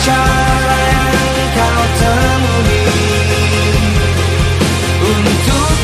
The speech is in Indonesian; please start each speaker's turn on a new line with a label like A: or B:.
A: cara yang kau temui untuk